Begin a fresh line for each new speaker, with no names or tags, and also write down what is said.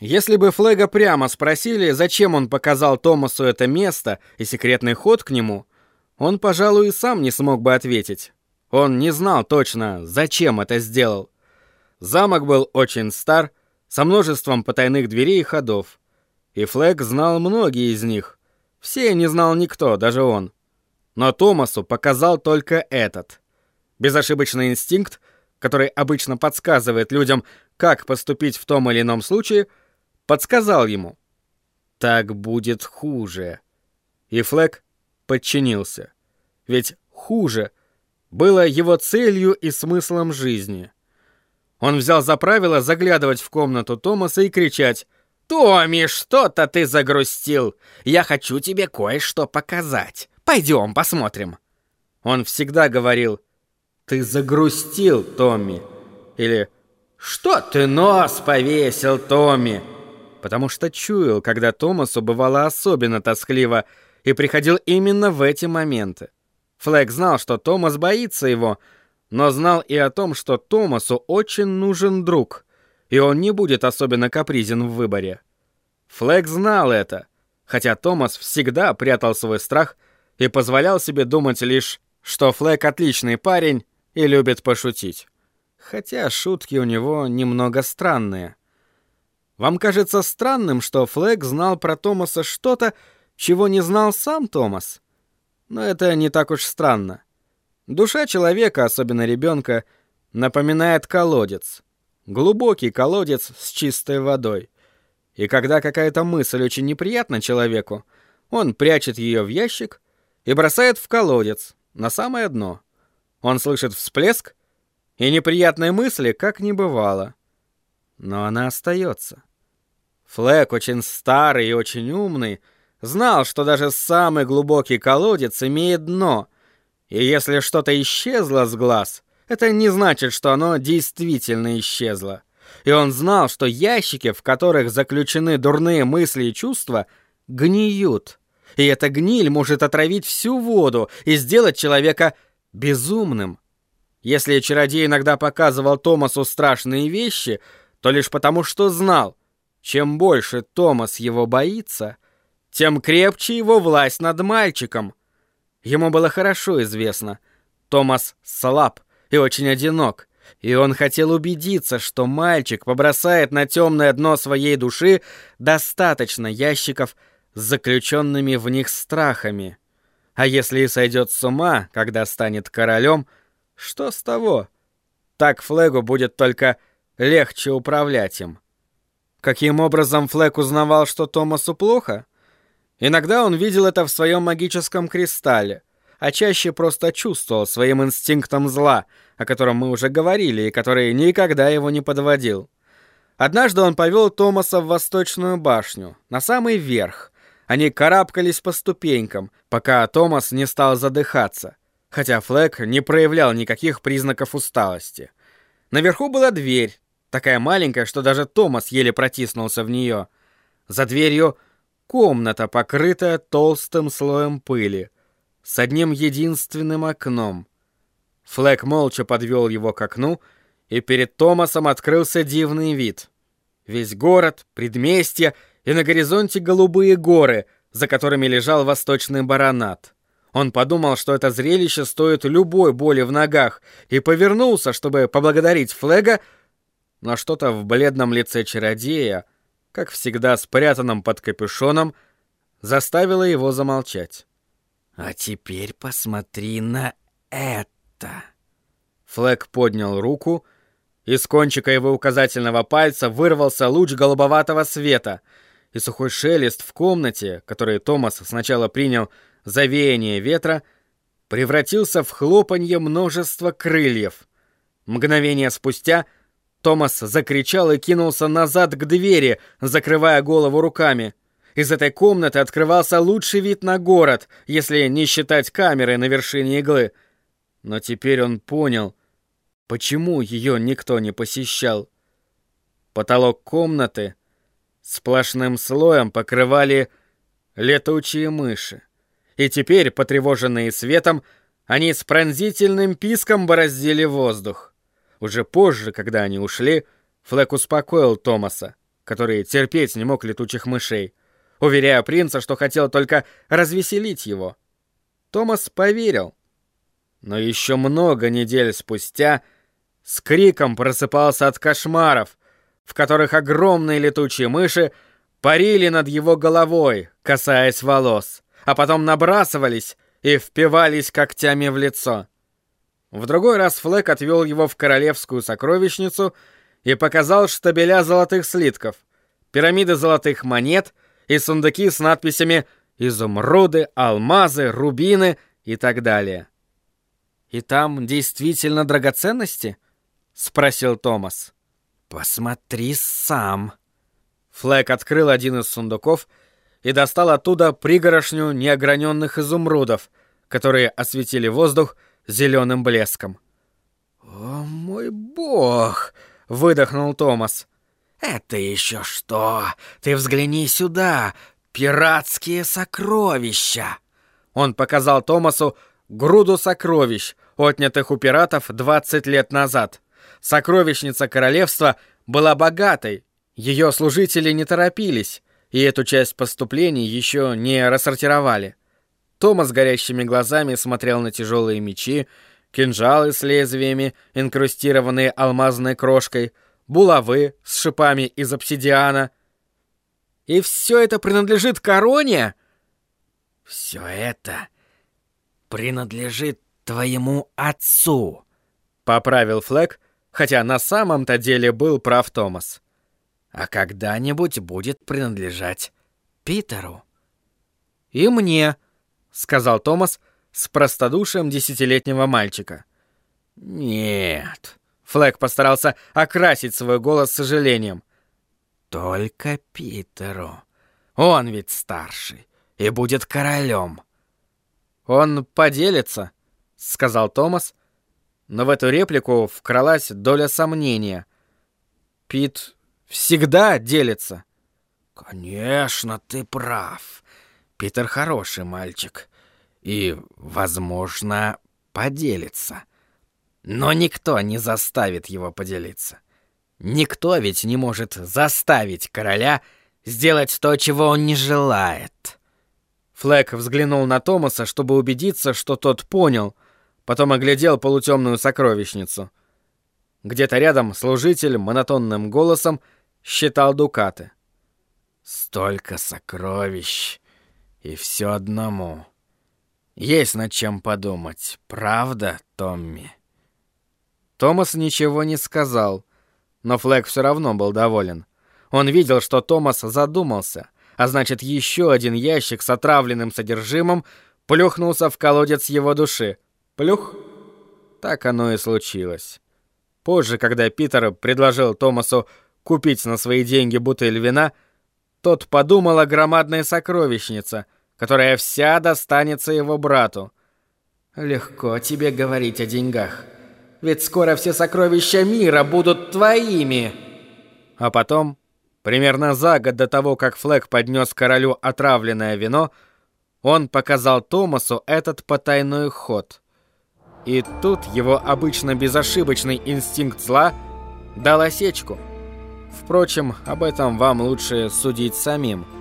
Если бы Флега прямо спросили, зачем он показал Томасу это место и секретный ход к нему, он, пожалуй, и сам не смог бы ответить. Он не знал точно, зачем это сделал. Замок был очень стар, со множеством потайных дверей и ходов. И Флэг знал многие из них. Все не знал никто, даже он. Но Томасу показал только этот. Безошибочный инстинкт, который обычно подсказывает людям, как поступить в том или ином случае, подсказал ему. Так будет хуже. И Флэг подчинился. Ведь хуже было его целью и смыслом жизни. Он взял за правило заглядывать в комнату Томаса и кричать «Томми, что-то ты загрустил! Я хочу тебе кое-что показать. Пойдем, посмотрим». Он всегда говорил «Ты загрустил, Томми» или «Что ты нос повесил, Томми?» Потому что чуял, когда Томасу бывало особенно тоскливо, и приходил именно в эти моменты. Флэг знал, что Томас боится его, но знал и о том, что Томасу очень нужен друг, и он не будет особенно капризен в выборе. Флэг знал это, хотя Томас всегда прятал свой страх и позволял себе думать лишь, что Флэг отличный парень и любит пошутить. Хотя шутки у него немного странные. Вам кажется странным, что Флэг знал про Томаса что-то, чего не знал сам Томас? Но это не так уж странно. Душа человека, особенно ребенка, напоминает колодец. Глубокий колодец с чистой водой. И когда какая-то мысль очень неприятна человеку, он прячет ее в ящик и бросает в колодец, на самое дно. Он слышит всплеск, и неприятной мысли как не бывало. Но она остается. Флэк очень старый и очень умный, знал, что даже самый глубокий колодец имеет дно — и если что-то исчезло с глаз, это не значит, что оно действительно исчезло. И он знал, что ящики, в которых заключены дурные мысли и чувства, гниют. И эта гниль может отравить всю воду и сделать человека безумным. Если чародей иногда показывал Томасу страшные вещи, то лишь потому, что знал, чем больше Томас его боится, тем крепче его власть над мальчиком, Ему было хорошо известно. Томас слаб и очень одинок, и он хотел убедиться, что мальчик побросает на темное дно своей души достаточно ящиков с заключенными в них страхами. А если и сойдет с ума, когда станет королем, что с того? Так Флегу будет только легче управлять им. Каким образом Флэг узнавал, что Томасу плохо? Иногда он видел это в своем магическом кристалле, а чаще просто чувствовал своим инстинктом зла, о котором мы уже говорили и который никогда его не подводил. Однажды он повел Томаса в Восточную башню, на самый верх. Они карабкались по ступенькам, пока Томас не стал задыхаться, хотя Флэк не проявлял никаких признаков усталости. Наверху была дверь, такая маленькая, что даже Томас еле протиснулся в нее. За дверью комната, покрытая толстым слоем пыли, с одним единственным окном. Флэк молча подвел его к окну, и перед Томасом открылся дивный вид. Весь город, предместье и на горизонте голубые горы, за которыми лежал восточный баронат. Он подумал, что это зрелище стоит любой боли в ногах, и повернулся, чтобы поблагодарить Флега, но что-то в бледном лице чародея — как всегда спрятанном под капюшоном, заставило его замолчать.
«А теперь посмотри на это!»
Флэк поднял руку, и с кончика его указательного пальца вырвался луч голубоватого света, и сухой шелест в комнате, который Томас сначала принял за веяние ветра, превратился в хлопанье множества крыльев. Мгновение спустя — Томас закричал и кинулся назад к двери, закрывая голову руками. Из этой комнаты открывался лучший вид на город, если не считать камеры на вершине иглы. Но теперь он понял, почему ее никто не посещал. Потолок комнаты сплошным слоем покрывали летучие мыши. И теперь, потревоженные светом, они с пронзительным писком бороздили воздух. Уже позже, когда они ушли, Флэк успокоил Томаса, который терпеть не мог летучих мышей, уверяя принца, что хотел только развеселить его. Томас поверил. Но еще много недель спустя с криком просыпался от кошмаров, в которых огромные летучие мыши парили над его головой, касаясь волос, а потом набрасывались и впивались когтями в лицо. В другой раз Флэк отвел его в королевскую сокровищницу и показал штабеля золотых слитков, пирамиды золотых монет и сундуки с надписями «Изумруды», «Алмазы», «Рубины» и так далее. «И там действительно драгоценности?» — спросил Томас.
«Посмотри сам».
Флэк открыл один из сундуков и достал оттуда пригорошню неограненных изумрудов, которые осветили воздух зеленым блеском.
«О мой бог!» — выдохнул Томас. «Это еще что? Ты взгляни сюда! Пиратские сокровища!»
Он показал Томасу груду сокровищ, отнятых у пиратов 20 лет назад. Сокровищница королевства была богатой, ее служители не торопились, и эту часть поступлений еще не рассортировали. Томас горящими глазами смотрел на тяжелые мечи, кинжалы с лезвиями, инкрустированные алмазной крошкой, булавы с шипами из обсидиана. «И все это принадлежит короне?»
«Все это принадлежит твоему отцу», —
поправил Флэк, хотя на самом-то деле был прав Томас.
«А когда-нибудь будет принадлежать Питеру».
«И мне», — сказал Томас с простодушием десятилетнего мальчика.
«Нет».
Флэг постарался окрасить свой голос сожалением.
«Только Питеру. Он ведь старший и будет королем».
«Он поделится», — сказал Томас, но в эту реплику вкралась доля сомнения. «Пит всегда делится».
«Конечно, ты прав. Питер хороший мальчик и, возможно, поделится. Но никто не заставит его поделиться. Никто ведь не может заставить короля сделать то, чего он не желает.
Флэк взглянул на Томаса, чтобы убедиться, что тот понял, потом оглядел полутемную сокровищницу. Где-то рядом служитель монотонным голосом считал дукаты.
«Столько сокровищ!» И все одному. Есть над чем подумать, правда, Томми?
Томас ничего не сказал, но Флэг все равно был доволен. Он видел, что Томас задумался, а значит, еще один ящик с отравленным содержимым плюхнулся в колодец его души. Плюх? Так оно и случилось. Позже, когда Питер предложил Томасу купить на свои деньги бутыль вина, тот подумал о громадной сокровищнице, которая вся достанется его брату. «Легко тебе говорить о деньгах, ведь скоро все сокровища мира будут твоими!» А потом, примерно за год до того, как Флэк поднес королю отравленное вино, он показал Томасу этот потайной ход. И тут его обычно безошибочный инстинкт зла дал осечку – Впрочем, об этом вам лучше судить самим –